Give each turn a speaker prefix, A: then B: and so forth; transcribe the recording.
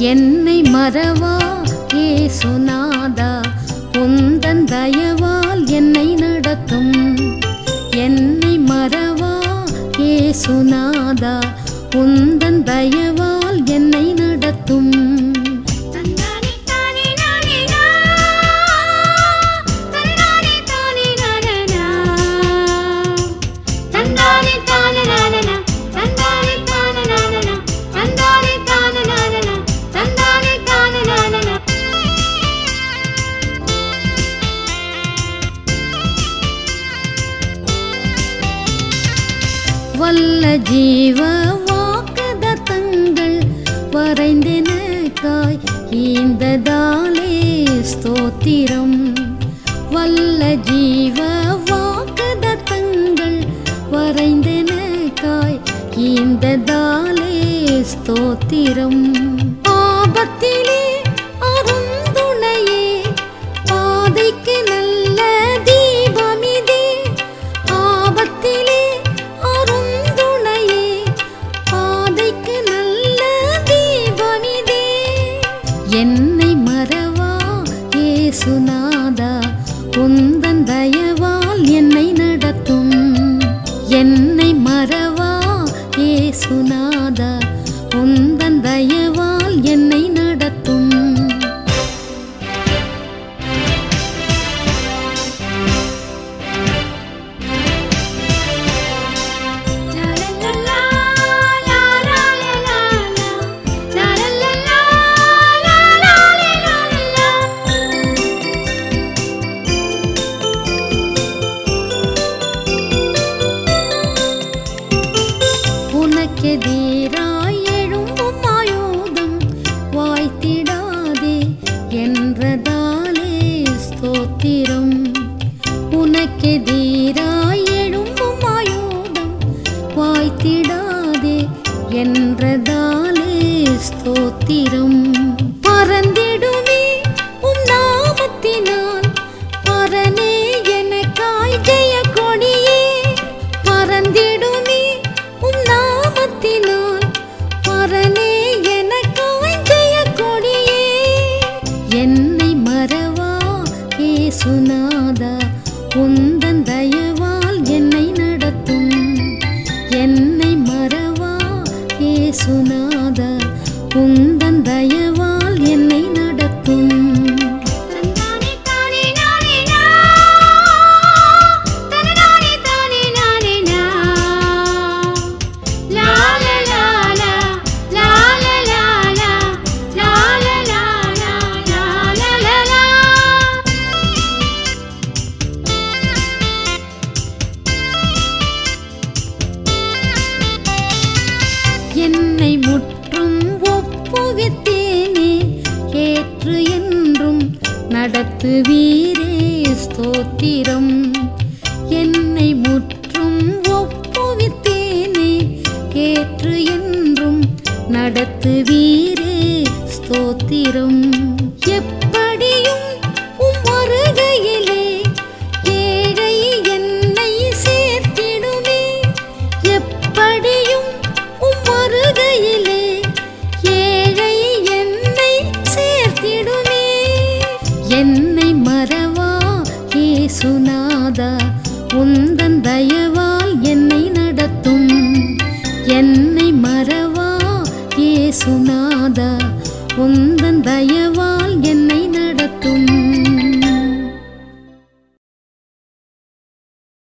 A: என்னை மறவா? ஏசுநாதா உந்தன் தயவால் என்னை நடத்தும். என்னை மறவா? ஏசுநாதா உந்தன் தயவால் நல்ல ஜீவ வாக்குதத்தங்கள் வரைந்தெனக்காய் ஈந்ததாலே ஸ்தோத்திரம். வல்ல ஜீவ வாக்குதத்தங்கள் வரைந்தெனக்காய் ஈந்ததாலே ஸ்தோத்திரம். ஏசுநாதா உந்தன் தயவால் உனக்கெதிராய் எழும்பும் ஆயுதம் வாய்த்திடாதே என்றதாலே ஸ்தோத்திரம். உனக்கெதிராய் எழும்பும் ஆயுதம் வாய்த்திடாதே என்றதாலே ஸ்தோத்திரம். ஏசுநாதா உந்தன் தயவால் என்னை நடத்தும். என்னை மறவா ஏசுநாதா உந்தன் தயவால் என்னை நடத்துவீரே ஸ்தோத்திரம். என்னை முற்றும் ஒப்புவித்தேனே ஏற்று என்றும் நடத்துவீரே ஸ்தோத்திரம். எப்படியும் குருநாதா உந்தன் தயவால் என்னை நடத்தும். என்னை மறவா ஏசுநாதா உந்தன் தயவால் என்னை நடத்தும்.